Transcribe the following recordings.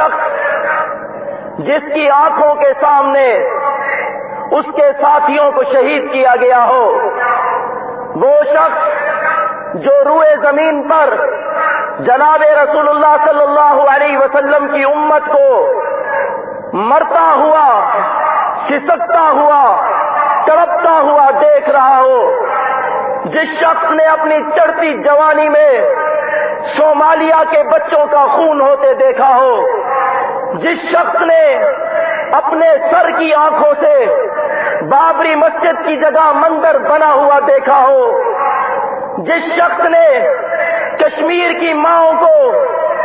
شخص جس کی آنکھوں کے سامنے اس کے ساتھیوں کو شہید کیا گیا ہو، وہ شخص جو روئے زمین پر جناب رسول اللہ صلی اللہ علیہ وسلم کی امت کو مرتا ہوا، سسکتا ہوا، تڑپتا ہوا دیکھ رہا ہو، جس شخص نے اپنی چڑھتی جوانی میں صومالیہ کے بچوں کا خون ہوتے دیکھا ہو۔ جس شخص نے اپنے سر کی آنکھوں سے بابری مسجد کی جگہ مندر بنا ہوا دیکھا ہو، جس شخص نے کشمیر کی ماؤں کو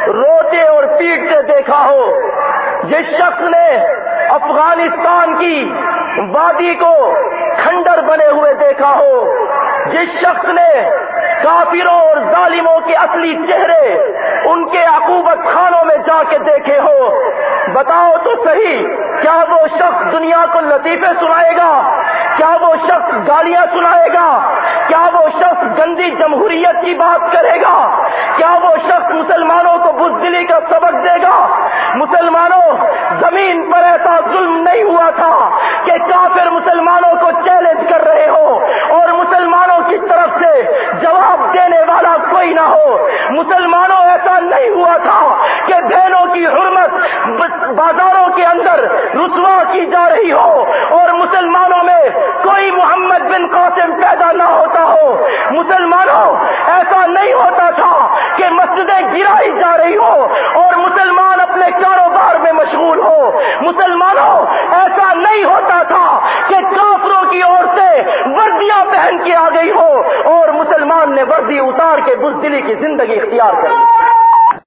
روتے اور پیٹتے دیکھا ہو، جس شخص نے افغانستان کی وادی کو کھنڈر بنے ہوئے دیکھا ہو۔ جس شخص نے کافروں اور ظالموں کے اصلی چہرے ان کے عقوبت خانوں میں جا کے دیکھے ہو، بتاؤ تو صحیح، کیا وہ شخص دنیا کو لطیفے سنائے گا؟ کیا وہ شخص گالیاں سنائے گا؟ کیا وہ شخص گندی جمہوریت کی بات کرے گا؟ کیا وہ شخص مسلمانوں کو بزدلی کا سبق دے گا؟ مسلمانوں، زمین پر ایسا ظلم نہیں ہوا تھا کہ کافر مسلمانوں کو چیلنج کر رہے ہو اور مسلمانوں کی طرف سے جواب دینے والا کوئی نہ ہو۔ مسلمانوں، ایسا نہیں ہوا تھا کہ بہنوں کی حرمت بازاروں کے اندر رسوا کی جا رہی ہو اور مسلمانوں میں کوئی محمد بن قاسم پیدا نہ ہوتا ہو۔ مسلمانوں، ایسا نہیں ہوتا تھا کہ مسجدیں گرائی جا رہی ہو اور مسلمان اپنے کاروبار میں مشغول ہو۔ مسلمانوں، ایسا نہیں ہوتا تھا کہ کافروں کی اور وردیاں پہن کے آ گئی ہو۔ وردی اتار کے بزدلی کی زندگی اختیار کر لی